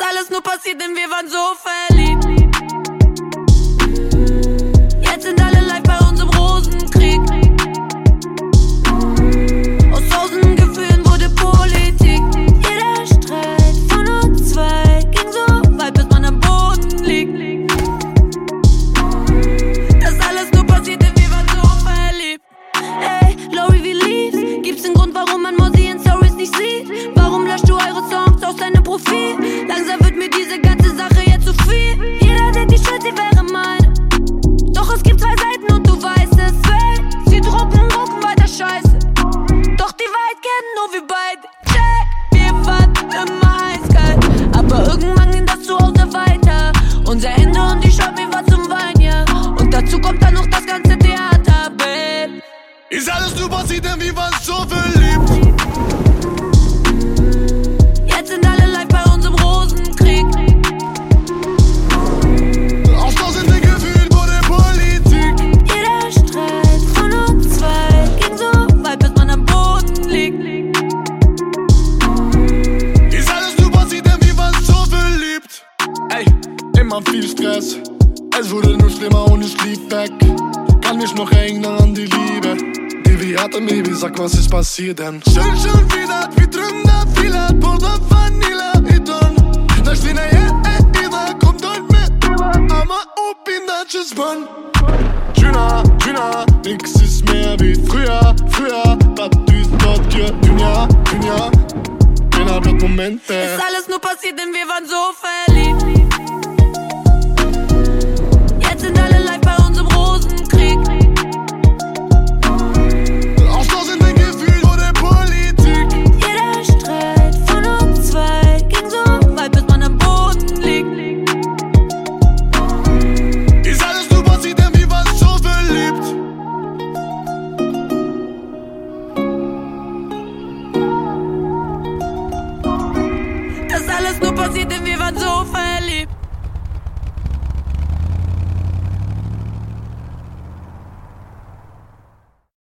alles nur passiert, denn wir waren so verliebt. Beide. Check, wir waren immer eiskalt. Aber irgendwann ging das zu Hause weiter. Unser Ende und die Schau mir war zum Wein, ja. Und dazu kommt dann noch das ganze Theater, babe. Ist alles nur passiert, denn wir waren so verliebt. Immer viel Stress. Es wurde nur schlimmer und ich lief weg. Kann mich noch erinnern an die Liebe. Die wir hatten, Baby, sag, was ist passiert denn? Schön, schon wieder, vi drömde filer på the vanilla idol. När stina är ida, kom dört med Amma upp in that just bun. Schöner, schöner, nix ist mehr wie früher, früher. Das ist dort, ja, Dünya, Dünya. Keiner wird Momente. Ist alles nur passiert, denn wir waren so verliebt. Passiert, denn wir waren so verliebt.